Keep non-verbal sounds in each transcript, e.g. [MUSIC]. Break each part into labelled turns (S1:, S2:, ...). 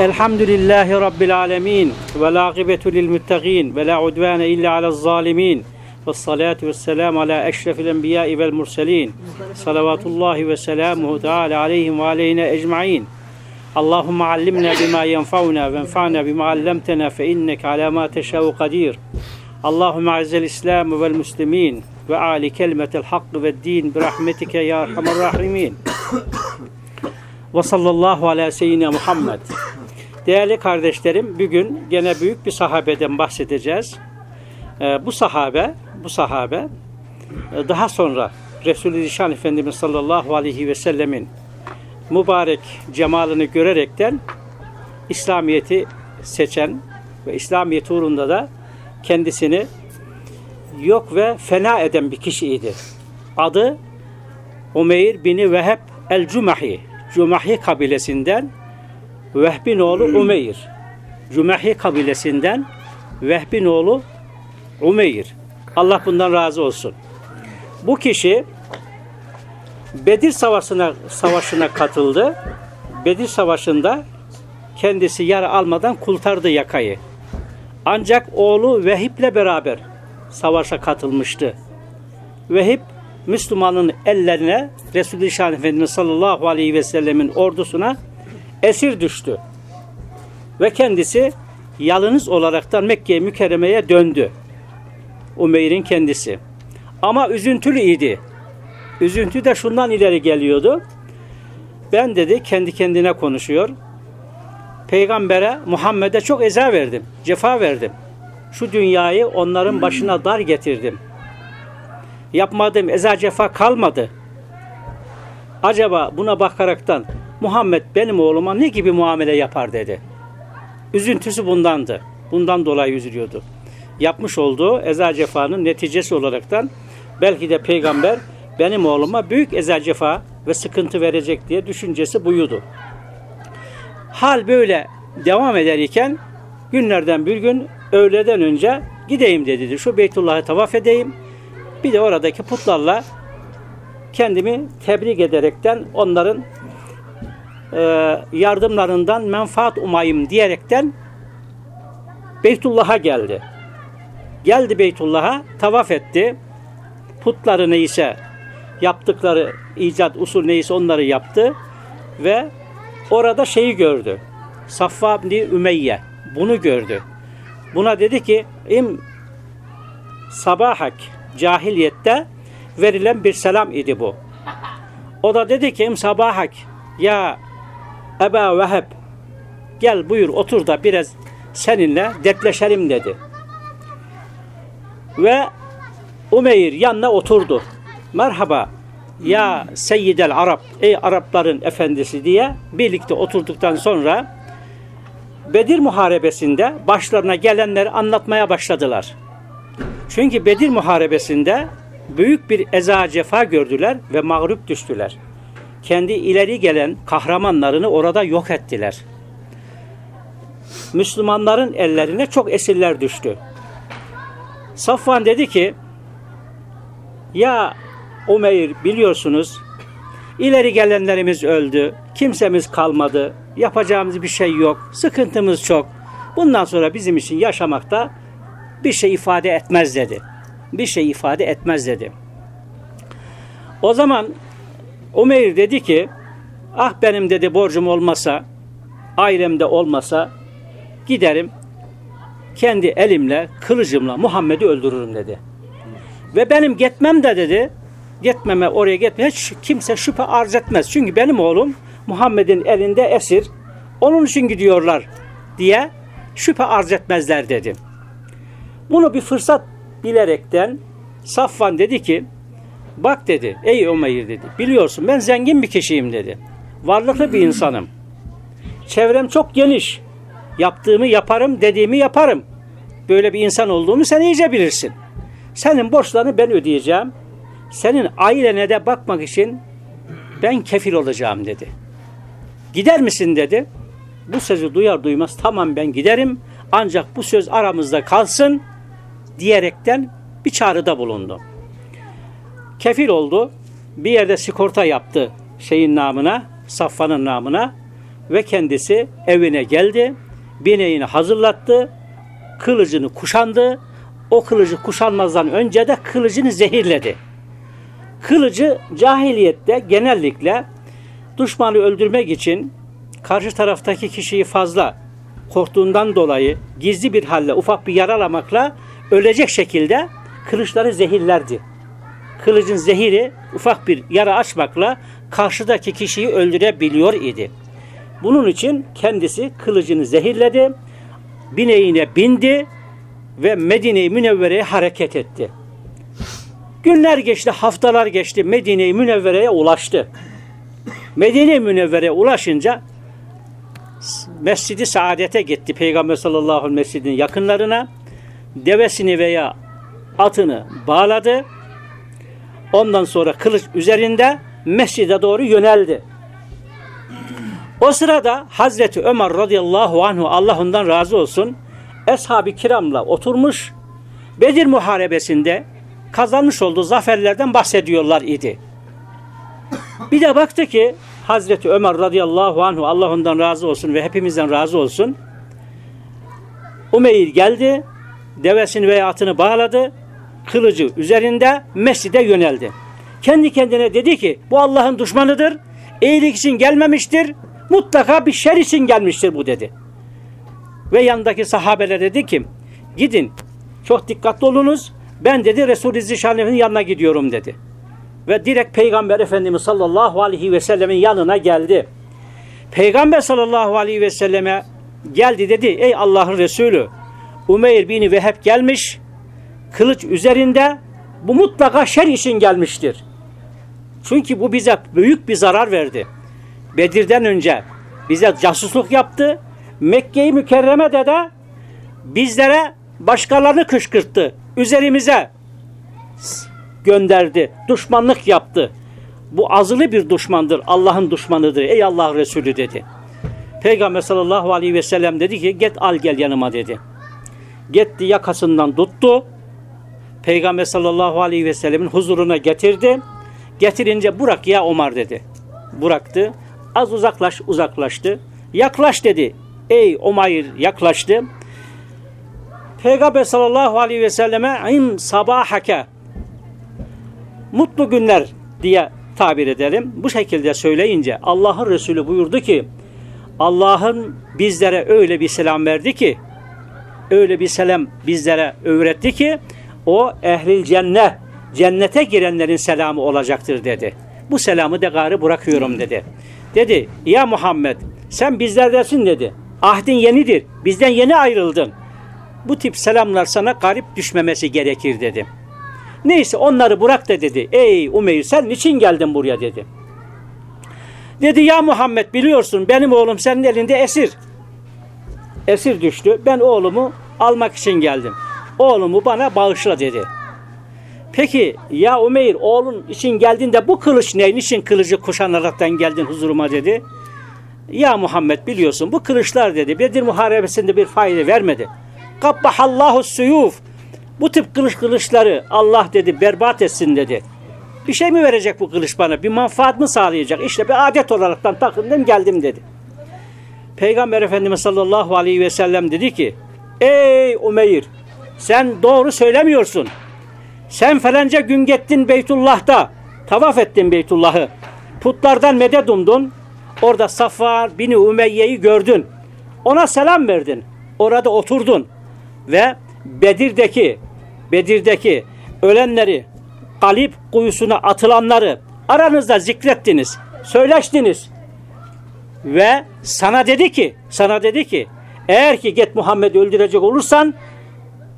S1: الحمد لله
S2: رب
S3: العالمين والعاقبة للمتقين ولا عدوان إلا على الظالمين والصلاة والسلام
S1: على أشرف الأنبياء والمرسلين صلوات الله وسلامه تعالى عليهم وعلينا أجمعين اللهم علمنا بما ينفعنا وانفعنا بما علمتنا فإنك على ما تشاء قدير اللهم عز الإسلام والمسلمين ve ali kelimetel hakkı ve din bi rahmetike ya erhamer rahimin ve sallallahu ala seyyidina Muhammed. Değerli kardeşlerim, bugün gene büyük bir sahabeden bahsedeceğiz. Ee, bu sahabe, bu sahabe e, daha sonra Resulü Zişan Efendimiz sallallahu aleyhi ve sellemin mübarek cemalını görerekten İslamiyet'i seçen ve İslamiyet uğrunda da kendisini yok ve fena eden bir kişiydi. Adı Umeyr bin Veheb el-Cumahi. Cumahi kabilesinden Vehbin oğlu Umeyr. Cumahi kabilesinden Vehbin oğlu Umeyr. Allah bundan razı olsun. Bu kişi Bedir Savaşı'na savaşına katıldı. Bedir Savaşı'nda kendisi yara almadan kurtardı yakayı. Ancak oğlu Vehib'le beraber savaşa katılmıştı. Vehib Müslümanın ellerine Resulü Şah Efendimiz sallallahu aleyhi ve sellemin ordusuna esir düştü. Ve kendisi yalınız olaraktan Mekke mükerremeye döndü. Umeyr'in kendisi. Ama üzüntülü idi. Üzüntü de şundan ileri geliyordu. Ben dedi kendi kendine konuşuyor. Peygambere Muhammed'e çok eza verdim. Cefa verdim. Şu dünyayı onların başına dar getirdim yapmadığım eza cefa kalmadı. Acaba buna bakaraktan Muhammed benim oğluma ne gibi muamele yapar dedi. Üzüntüsü bundandı. Bundan dolayı üzülüyordu. Yapmış olduğu eza cefanın neticesi olaraktan belki de peygamber benim oğluma büyük eza cefa ve sıkıntı verecek diye düşüncesi buydu. Hal böyle devam ederken günlerden bir gün öğleden önce gideyim dedi. Şu Beytullah'ı tavaf edeyim bir de oradaki putlarla kendimi tebrik ederekten onların e, yardımlarından menfaat umayım diyerekten Beytullah'a geldi. Geldi Beytullah'a, tavaf etti. Putları neyse yaptıkları icat usul neyse onları yaptı ve orada şeyi gördü. Saffa bin Ümeyye bunu gördü. Buna dedi ki im sabahak cahiliyette verilen bir selam idi bu. O da dedi ki sabahak ya Eba Veheb gel buyur otur da biraz seninle dertleşelim dedi. Ve Umeyr yanına oturdu. Merhaba ya Seyyidel Arap ey Arapların efendisi diye birlikte oturduktan sonra Bedir Muharebesi'nde başlarına gelenleri anlatmaya başladılar. Çünkü Bedir Muharebesi'nde büyük bir eza cefa gördüler ve mağlup düştüler. Kendi ileri gelen kahramanlarını orada yok ettiler. Müslümanların ellerine çok esirler düştü. Safvan dedi ki ya Umeyr biliyorsunuz ileri gelenlerimiz öldü. Kimsemiz kalmadı. Yapacağımız bir şey yok. Sıkıntımız çok. Bundan sonra bizim için yaşamakta bir şey ifade etmez dedi. Bir şey ifade etmez dedi. O zaman Umeyr dedi ki ah benim dedi borcum olmasa ailemde olmasa giderim kendi elimle kılıcımla Muhammed'i öldürürüm dedi. Ve benim gitmem de dedi gitmeme oraya gitmeye hiç kimse şüphe arz etmez. Çünkü benim oğlum Muhammed'in elinde esir onun için gidiyorlar diye şüphe arz etmezler dedi. Bunu bir fırsat bilerekten Safvan dedi ki bak dedi ey Umeyr dedi biliyorsun ben zengin bir kişiyim dedi. Varlıklı bir insanım. Çevrem çok geniş. Yaptığımı yaparım, dediğimi yaparım. Böyle bir insan olduğumu sen iyice bilirsin. Senin borçlarını ben ödeyeceğim. Senin ailene de bakmak için ben kefil olacağım dedi. Gider misin dedi. Bu sözü duyar duymaz tamam ben giderim. Ancak bu söz aramızda kalsın diyerekten bir çağrıda bulundu. kefil oldu. Bir yerde sigorta yaptı şeyin namına, Safvan'ın namına ve kendisi evine geldi. Bineğini hazırlattı. Kılıcını kuşandı. O kılıcı kuşanmazdan önce de kılıcını zehirledi. Kılıcı cahiliyette genellikle düşmanı öldürmek için karşı taraftaki kişiyi fazla korktuğundan dolayı gizli bir halle ufak bir yaralamakla ölecek şekilde kılıçları zehirlerdi. Kılıcın zehiri ufak bir yara açmakla karşıdaki kişiyi öldürebiliyor idi. Bunun için kendisi kılıcını zehirledi, bineğine bindi ve Medine-i Münevvere'ye hareket etti. Günler geçti, haftalar geçti, Medine-i Münevvere'ye ulaştı. Medine-i Münevvere'ye ulaşınca Mescidi Saadet'e gitti Peygamber sallallahu aleyhi ve yakınlarına. Devesini veya atını bağladı. Ondan sonra kılıç üzerinde mescide doğru yöneldi. O sırada Hazreti Ömer radıyallahu anhu Allah ondan razı olsun Eshab-ı kiramla oturmuş Bedir muharebesinde kazanmış olduğu zaferlerden bahsediyorlar idi. Bir de baktı ki Hazreti Ömer radıyallahu anhu Allah ondan razı olsun ve hepimizden razı olsun. Umeyr geldi, devesini veya atını bağladı, kılıcı üzerinde mescide yöneldi. Kendi kendine dedi ki bu Allah'ın düşmanıdır, iyilik için gelmemiştir, mutlaka bir şer için gelmiştir bu dedi. Ve yanındaki sahabeler dedi ki gidin çok dikkatli olunuz ben dedi Resul-i yanına gidiyorum dedi ve direkt Peygamber Efendimiz sallallahu aleyhi ve sellemin yanına geldi. Peygamber sallallahu aleyhi ve selleme geldi dedi ey Allah'ın Resulü Umeyr bin Veheb gelmiş kılıç üzerinde bu mutlaka şer için gelmiştir. Çünkü bu bize büyük bir zarar verdi. Bedir'den önce bize casusluk yaptı. Mekke-i Mükerreme'de de bizlere başkalarını kışkırttı. Üzerimize gönderdi. Düşmanlık yaptı. Bu azılı bir düşmandır. Allah'ın düşmanıdır. Ey Allah Resulü dedi. Peygamber sallallahu aleyhi ve sellem dedi ki git al gel yanıma dedi. Gitti yakasından tuttu. Peygamber sallallahu aleyhi ve sellemin huzuruna getirdi. Getirince bırak ya Omar dedi. Bıraktı. Az uzaklaş uzaklaştı. Yaklaş dedi. Ey Omayr yaklaştı. Peygamber sallallahu aleyhi ve selleme im sabahake mutlu günler diye tabir edelim. Bu şekilde söyleyince Allah'ın Resulü buyurdu ki Allah'ın bizlere öyle bir selam verdi ki öyle bir selam bizlere öğretti ki o ehli cennet cennete girenlerin selamı olacaktır dedi. Bu selamı de gari bırakıyorum dedi. Dedi ya Muhammed sen bizlerdesin dedi. Ahdin yenidir. Bizden yeni ayrıldın. Bu tip selamlar sana garip düşmemesi gerekir dedi. Neyse onları bırak da dedi. Ey Umeyr sen niçin geldin buraya dedi. Dedi ya Muhammed biliyorsun benim oğlum senin elinde esir. Esir düştü. Ben oğlumu almak için geldim. Oğlumu bana bağışla dedi. Peki ya Umeyr oğlun için geldiğinde bu kılıç ne? Niçin kılıcı kuşanaraktan geldin huzuruma dedi. Ya Muhammed biliyorsun bu kılıçlar dedi Bedir muharebesinde bir fayda vermedi. Kabbahallahu suyuf. Bu tip kılıç kılıçları Allah dedi berbat etsin dedi. Bir şey mi verecek bu kılıç bana? Bir manfaat mı sağlayacak? İşte bir adet olaraktan takındım geldim dedi. Peygamber Efendimiz sallallahu aleyhi ve sellem dedi ki Ey Umeyr sen doğru söylemiyorsun. Sen falanca gün gittin Beytullah'ta tavaf ettin Beytullah'ı. Putlardan medet umdun. Orada Safar bin Umeyye'yi gördün. Ona selam verdin. Orada oturdun. Ve Bedir'deki Bedir'deki ölenleri kalip kuyusuna atılanları aranızda zikrettiniz, söyleştiniz. Ve sana dedi ki, sana dedi ki eğer ki git Muhammed'i öldürecek olursan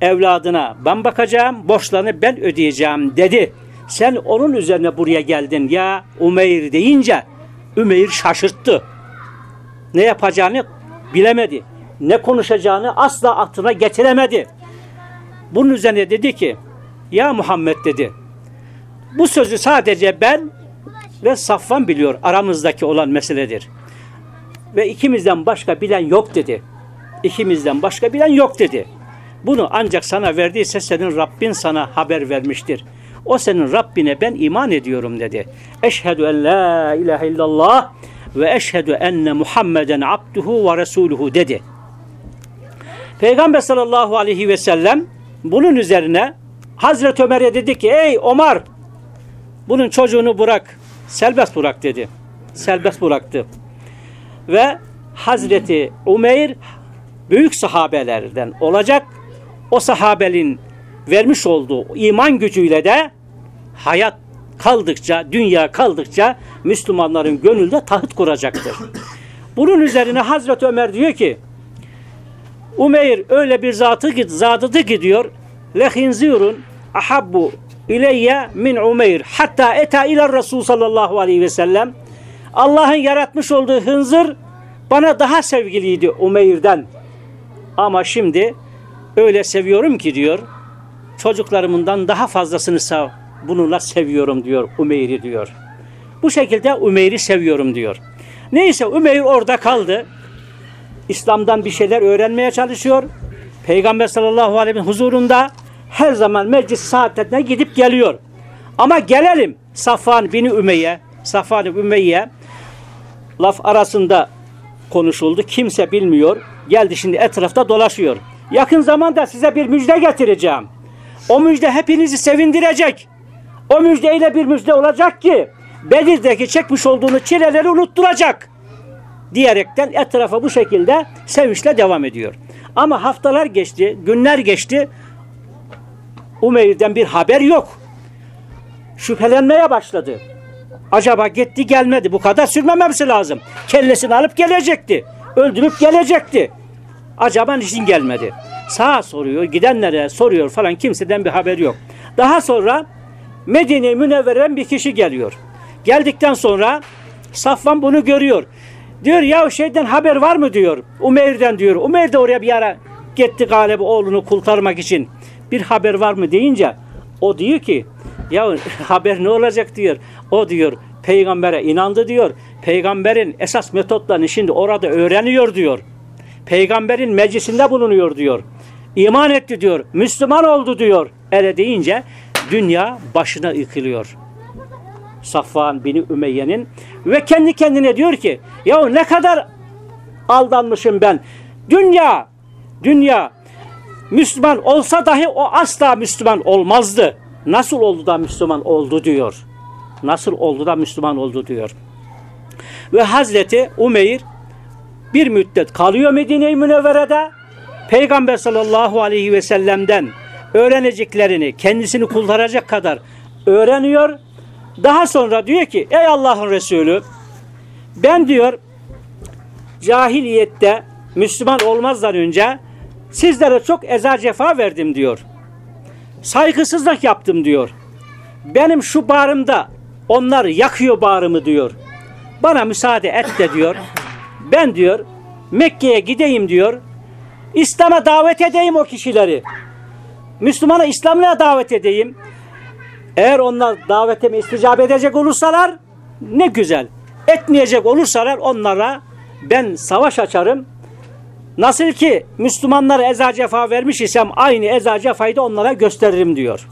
S1: evladına ben bakacağım, borçlarını ben ödeyeceğim dedi. Sen onun üzerine buraya geldin ya Umeyr deyince Ümeyr şaşırttı. Ne yapacağını bilemedi. Ne konuşacağını asla aklına getiremedi. Bunun üzerine dedi ki ya Muhammed dedi bu sözü sadece ben ve Safvan biliyor aramızdaki olan meseledir. Ve ikimizden başka bilen yok dedi. İkimizden başka bilen yok dedi. Bunu ancak sana verdiyse senin Rabbin sana haber vermiştir. O senin Rabbine ben iman ediyorum dedi. Eşhedü en la ilahe illallah ve eşhedü enne Muhammeden abduhu ve resuluhu dedi. Peygamber sallallahu aleyhi ve sellem bunun üzerine Hazreti Ömer'e dedi ki ey Omar bunun çocuğunu bırak serbest bırak dedi. Serbest bıraktı. Ve Hazreti Umeyr büyük sahabelerden olacak. O sahabelin vermiş olduğu iman gücüyle de hayat kaldıkça, dünya kaldıkça Müslümanların gönülde taht kuracaktır. Bunun üzerine Hazreti Ömer diyor ki Umeyr öyle bir zatı zatıdı ki diyor lehinzirun ahabbu ileyye min Umeyr hatta eta ila Resul sallallahu aleyhi ve sellem Allah'ın yaratmış olduğu hınzır bana daha sevgiliydi Umeyr'den ama şimdi öyle seviyorum ki diyor çocuklarımından daha fazlasını sev, bununla seviyorum diyor Umeyr'i diyor. Bu şekilde Umeyr'i seviyorum diyor. Neyse Umeyr orada kaldı. İslam'dan bir şeyler öğrenmeye çalışıyor. Peygamber sallallahu aleyhi ve huzurunda her zaman meclis saatlerine gidip geliyor. Ama gelelim Safvan bin Ümeyye, Safvan bin Ümeyye laf arasında konuşuldu. Kimse bilmiyor. Geldi şimdi etrafta dolaşıyor. Yakın zamanda size bir müjde getireceğim. O müjde hepinizi sevindirecek. O müjdeyle bir müjde olacak ki Bedir'deki çekmiş olduğunu çileleri unutturacak. Diyerekten etrafa bu şekilde sevinçle devam ediyor. Ama haftalar geçti, günler geçti. Umeyr'den bir haber yok. Şüphelenmeye başladı. Acaba gitti gelmedi. Bu kadar sürmemesi lazım. Kellesini alıp gelecekti. Öldürüp gelecekti. Acaba niçin gelmedi? Sağa soruyor, gidenlere soruyor falan kimseden bir haber yok. Daha sonra Medine-i Münevvere'den bir kişi geliyor. Geldikten sonra Safvan bunu görüyor. Diyor ya şeyden haber var mı diyor. Umeyr'den diyor. Umeyr de oraya bir ara gitti galiba oğlunu kurtarmak için. Bir haber var mı deyince o diyor ki ya [LAUGHS] haber ne olacak diyor. O diyor peygambere inandı diyor. Peygamberin esas metotlarını şimdi orada öğreniyor diyor. Peygamberin meclisinde bulunuyor diyor. İman etti diyor. Müslüman oldu diyor. Öyle deyince dünya başına yıkılıyor. Safvan bin Ümeyye'nin ve kendi kendine diyor ki ya ne kadar aldanmışım ben. Dünya dünya Müslüman olsa dahi o asla Müslüman olmazdı. Nasıl oldu da Müslüman oldu diyor. Nasıl oldu da Müslüman oldu diyor. Ve Hazreti Umeyr bir müddet kalıyor Medine-i Münevvere'de. Peygamber sallallahu aleyhi ve sellem'den öğreneceklerini kendisini kurtaracak kadar öğreniyor. Daha sonra diyor ki ey Allah'ın Resulü ben diyor cahiliyette Müslüman olmazdan önce sizlere çok eza cefa verdim diyor. Saygısızlık yaptım diyor. Benim şu bağrımda onlar yakıyor bağrımı diyor. Bana müsaade et de diyor. Ben diyor Mekke'ye gideyim diyor. İslam'a davet edeyim o kişileri. Müslümana İslam'la davet edeyim. Eğer onlar davetime isticap edecek olursalar ne güzel. Etmeyecek olursalar onlara ben savaş açarım. Nasıl ki Müslümanlara eza cefa vermiş isem aynı eza cefayı da onlara gösteririm diyor.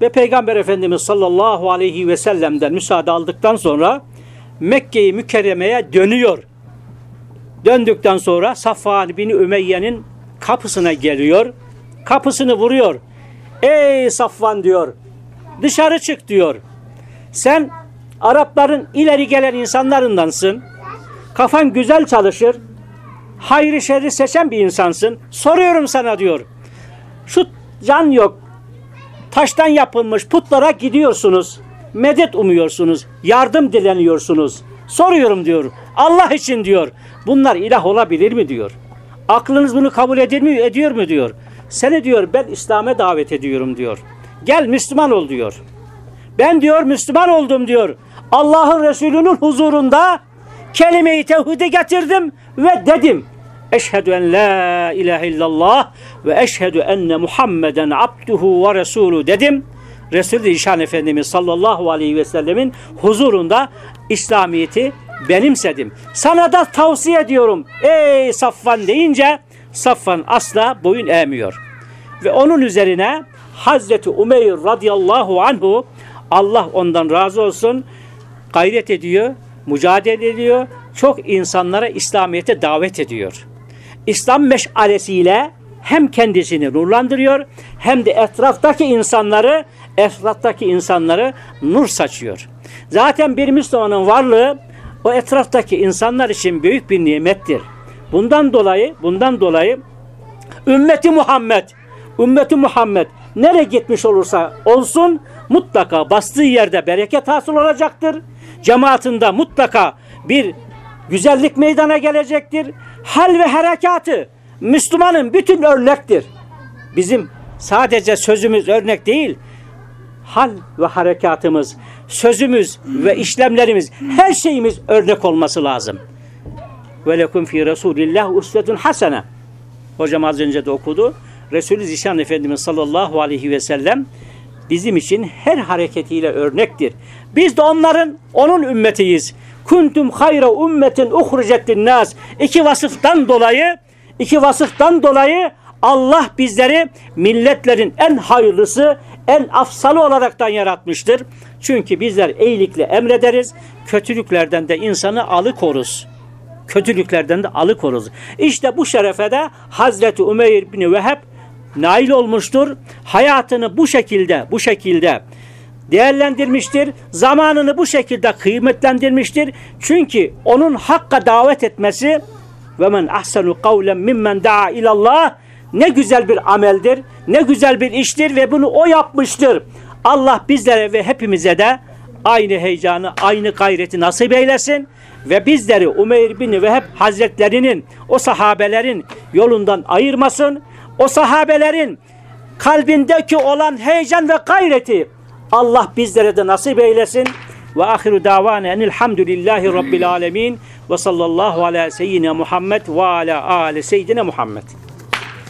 S1: Ve Peygamber Efendimiz sallallahu aleyhi ve sellem'den müsaade aldıktan sonra Mekke'yi mükerremeye dönüyor. Döndükten sonra Safvan bin Ümeyye'nin kapısına geliyor. Kapısını vuruyor. Ey Safvan diyor. Dışarı çık diyor. Sen Arapların ileri gelen insanlarındansın. Kafan güzel çalışır. Hayrı şerri seçen bir insansın. Soruyorum sana diyor. Şu can yok. Taştan yapılmış putlara gidiyorsunuz. Medet umuyorsunuz. Yardım dileniyorsunuz. Soruyorum diyor. Allah için diyor. Bunlar ilah olabilir mi diyor. Aklınız bunu kabul ediyor mu, ediyor mu diyor. Seni diyor ben İslam'a davet ediyorum diyor. Gel Müslüman ol diyor. Ben diyor Müslüman oldum diyor. Allah'ın Resulü'nün huzurunda kelime-i tevhidi getirdim ve dedim. Eşhedü en la ilahe illallah ve eşhedü enne Muhammeden abduhu ve resulü dedim. Resul-i İşan Efendimiz sallallahu aleyhi ve sellemin huzurunda İslamiyet'i benimsedim. Sana da tavsiye ediyorum. Ey Safvan deyince Safvan asla boyun eğmiyor. Ve onun üzerine Hazreti Umeyr radıyallahu anhu Allah ondan razı olsun gayret ediyor, mücadele ediyor. Çok insanlara İslamiyet'e davet ediyor. İslam meşalesiyle hem kendisini nurlandırıyor hem de etraftaki insanları etraftaki insanları nur saçıyor. Zaten bir Müslümanın varlığı o etraftaki insanlar için büyük bir nimettir. Bundan dolayı bundan dolayı ümmeti Muhammed ümmeti Muhammed nereye gitmiş olursa olsun mutlaka bastığı yerde bereket hasıl olacaktır. Cemaatinde mutlaka bir güzellik meydana gelecektir. Hal ve harekatı Müslümanın bütün örnektir. Bizim sadece sözümüz örnek değil, hal ve harekatımız, sözümüz ve işlemlerimiz, her şeyimiz örnek olması lazım. Ve lekum fi Resulillah usvetun hasene. Hocam az önce de okudu. Resulü Zişan Efendimiz sallallahu aleyhi ve sellem bizim için her hareketiyle örnektir. Biz de onların, onun ümmetiyiz. Kuntum hayra ummetin uhricettin nas. İki vasıftan dolayı, iki vasıftan dolayı Allah bizleri milletlerin en hayırlısı, en afsalı olaraktan yaratmıştır. Çünkü bizler iyilikle emrederiz, kötülüklerden de insanı alıkoruz. Kötülüklerden de alıkoruz. İşte bu şerefe de Hazreti Umeyr bin Veheb nail olmuştur. Hayatını bu şekilde, bu şekilde değerlendirmiştir. Zamanını bu şekilde kıymetlendirmiştir. Çünkü onun hakka davet etmesi ve men ahsenu kavlen mimmen daa ilallah ne güzel bir ameldir, ne güzel bir iştir ve bunu o yapmıştır. Allah bizlere ve hepimize de aynı heyecanı, aynı gayreti nasip eylesin ve bizleri Umeyr bin Veheb Hazretlerinin, o sahabelerin yolundan ayırmasın. O sahabelerin kalbindeki olan heyecan ve gayreti Allah bizlere de nasip eylesin. Ve ahiru davane enilhamdülillahi rabbil alemin ve sallallahu ala seyyidina Muhammed ve ala ale seyyidina Muhammed.